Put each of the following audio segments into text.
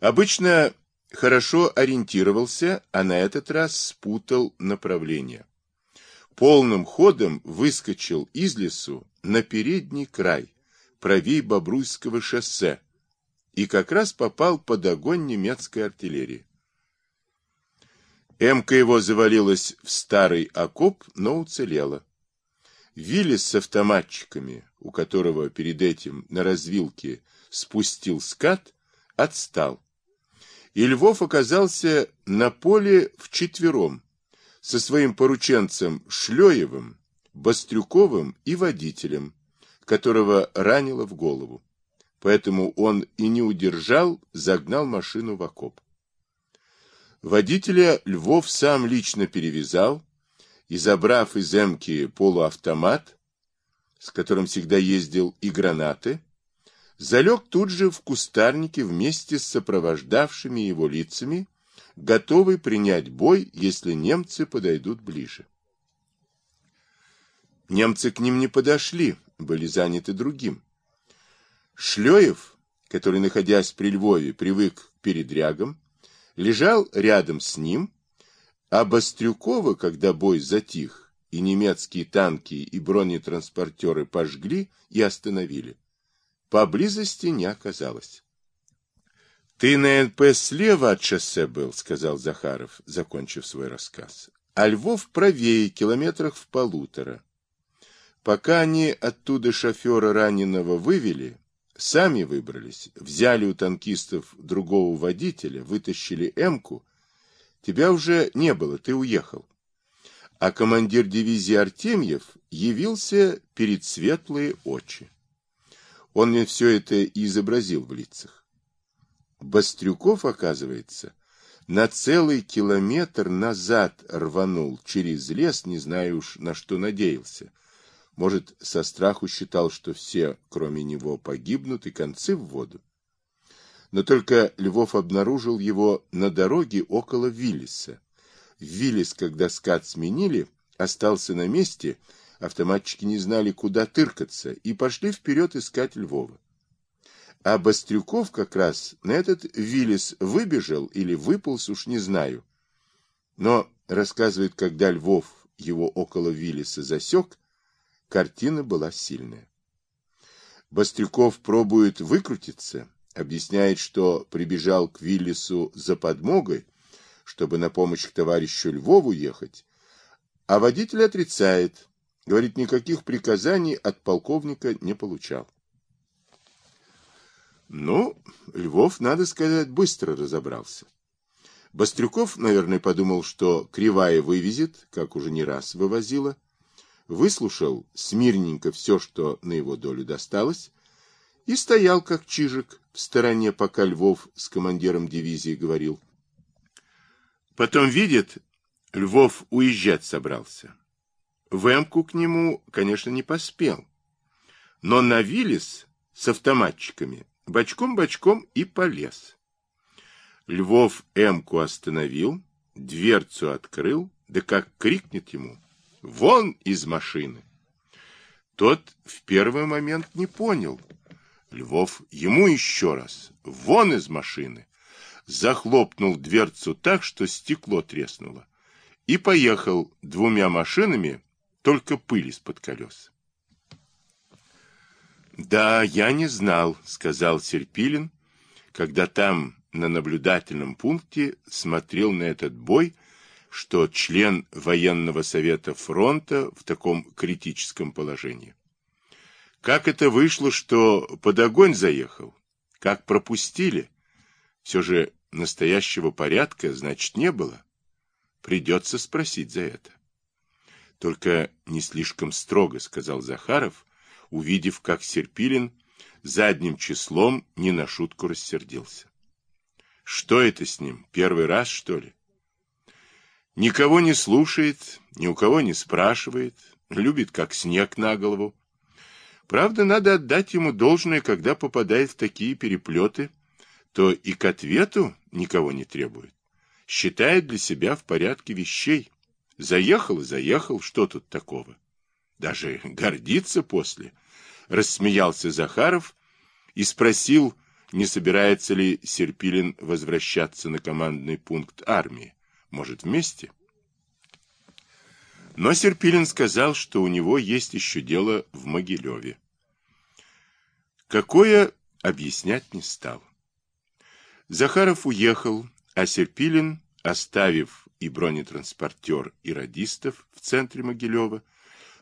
Обычно хорошо ориентировался, а на этот раз спутал направление. Полным ходом выскочил из лесу на передний край, правей Бобруйского шоссе, и как раз попал под огонь немецкой артиллерии. Эмка его завалилась в старый окоп, но уцелела. Виллис с автоматчиками, у которого перед этим на развилке спустил скат, отстал. И Львов оказался на поле вчетвером, со своим порученцем Шлеевым, Бастрюковым и водителем, которого ранило в голову. Поэтому он и не удержал, загнал машину в окоп. Водителя Львов сам лично перевязал и, забрав из эмки полуавтомат, с которым всегда ездил, и гранаты, залег тут же в кустарнике вместе с сопровождавшими его лицами, готовый принять бой, если немцы подойдут ближе. Немцы к ним не подошли, были заняты другим. Шлеев, который, находясь при Львове, привык к передрягам, лежал рядом с ним, а Бастрюкова, когда бой затих, и немецкие танки и бронетранспортеры пожгли и остановили, поблизости не оказалось. — Ты на НП слева от шоссе был, — сказал Захаров, закончив свой рассказ. — А Львов правее, километрах в полутора. Пока они оттуда шофера раненого вывели, Сами выбрались, взяли у танкистов другого водителя, вытащили «Эмку». Тебя уже не было, ты уехал. А командир дивизии Артемьев явился перед светлые очи. Он мне все это и изобразил в лицах. Бастрюков, оказывается, на целый километр назад рванул через лес, не знаю уж на что надеялся. Может, со страху считал, что все, кроме него, погибнут и концы в воду. Но только Львов обнаружил его на дороге около Виллиса. Виллис, когда скат сменили, остался на месте, автоматчики не знали, куда тыркаться, и пошли вперед искать Львова. А Бастрюков как раз на этот Виллис выбежал или выполз, уж не знаю. Но, рассказывает, когда Львов его около Виллиса засек, Картина была сильная. Бастрюков пробует выкрутиться, объясняет, что прибежал к Виллису за подмогой, чтобы на помощь к товарищу Львову ехать, а водитель отрицает, говорит, никаких приказаний от полковника не получал. Ну, Львов, надо сказать, быстро разобрался. Бастрюков, наверное, подумал, что Кривая вывезет, как уже не раз вывозила, выслушал смирненько все, что на его долю досталось, и стоял, как чижик, в стороне, пока Львов с командиром дивизии говорил. Потом видит, Львов уезжать собрался. В эмку к нему, конечно, не поспел, но на Виллис с автоматчиками бочком-бочком и полез. Львов эмку остановил, дверцу открыл, да как крикнет ему — Вон из машины. Тот в первый момент не понял. Львов ему еще раз. Вон из машины. Захлопнул дверцу так, что стекло треснуло. И поехал двумя машинами, только пыль из-под колес. «Да, я не знал», — сказал Серпилин, когда там, на наблюдательном пункте, смотрел на этот бой, что член военного совета фронта в таком критическом положении. Как это вышло, что под огонь заехал? Как пропустили? Все же настоящего порядка, значит, не было. Придется спросить за это. Только не слишком строго, сказал Захаров, увидев, как Серпилин задним числом не на шутку рассердился. Что это с ним? Первый раз, что ли? Никого не слушает, ни у кого не спрашивает, любит как снег на голову. Правда, надо отдать ему должное, когда попадает в такие переплеты, то и к ответу никого не требует. Считает для себя в порядке вещей. Заехал и заехал, что тут такого? Даже гордится после. Рассмеялся Захаров и спросил не собирается ли Серпилин возвращаться на командный пункт армии. Может, вместе? Но Серпилин сказал, что у него есть еще дело в Могилеве. Какое, объяснять не стал. Захаров уехал, а Серпилин, оставив и бронетранспортер, и радистов в центре Могилева,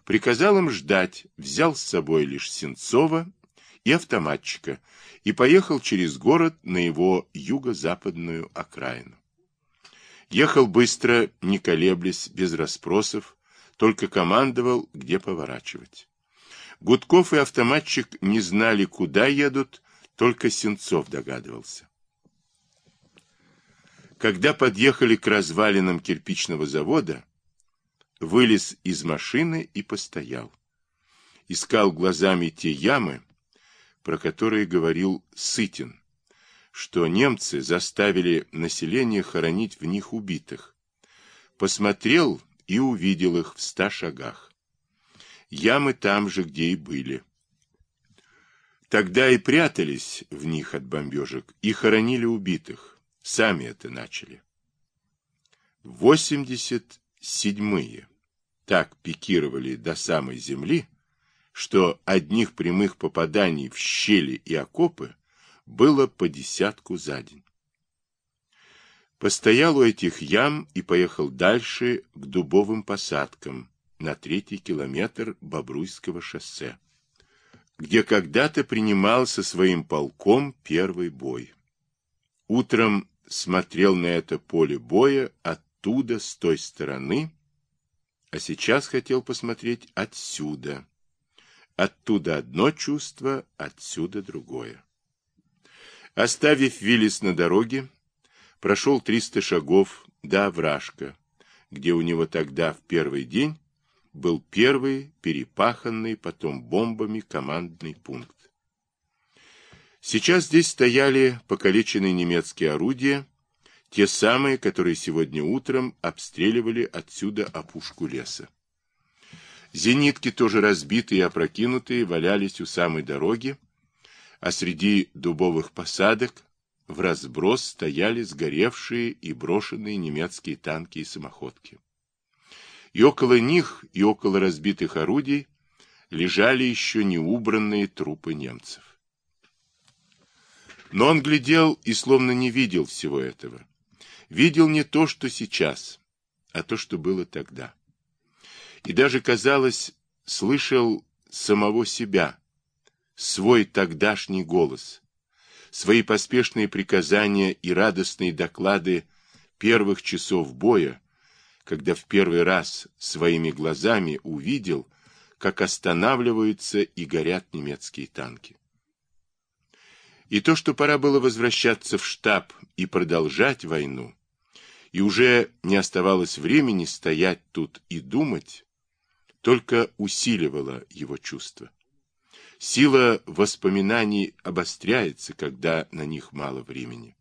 приказал им ждать, взял с собой лишь Сенцова и автоматчика и поехал через город на его юго-западную окраину. Ехал быстро, не колеблясь, без расспросов, только командовал, где поворачивать. Гудков и автоматчик не знали, куда едут, только Сенцов догадывался. Когда подъехали к развалинам кирпичного завода, вылез из машины и постоял. Искал глазами те ямы, про которые говорил Сытин, что немцы заставили население хоронить в них убитых. Посмотрел и увидел их в ста шагах. Ямы там же, где и были. Тогда и прятались в них от бомбежек, и хоронили убитых. Сами это начали. Восемьдесят седьмые так пикировали до самой земли, что одних прямых попаданий в щели и окопы было по десятку за день. Постоял у этих ям и поехал дальше к дубовым посадкам на третий километр Бобруйского шоссе, где когда-то принимал со своим полком первый бой. Утром смотрел на это поле боя оттуда, с той стороны, а сейчас хотел посмотреть отсюда. Оттуда одно чувство, отсюда другое. Оставив Виллис на дороге, прошел 300 шагов до овражка, где у него тогда в первый день был первый перепаханный потом бомбами командный пункт. Сейчас здесь стояли покалеченные немецкие орудия, те самые, которые сегодня утром обстреливали отсюда опушку леса. Зенитки, тоже разбитые и опрокинутые, валялись у самой дороги, а среди дубовых посадок в разброс стояли сгоревшие и брошенные немецкие танки и самоходки. И около них, и около разбитых орудий лежали еще неубранные трупы немцев. Но он глядел и словно не видел всего этого. Видел не то, что сейчас, а то, что было тогда и даже, казалось, слышал самого себя, свой тогдашний голос, свои поспешные приказания и радостные доклады первых часов боя, когда в первый раз своими глазами увидел, как останавливаются и горят немецкие танки. И то, что пора было возвращаться в штаб и продолжать войну, и уже не оставалось времени стоять тут и думать, только усиливало его чувство. Сила воспоминаний обостряется, когда на них мало времени.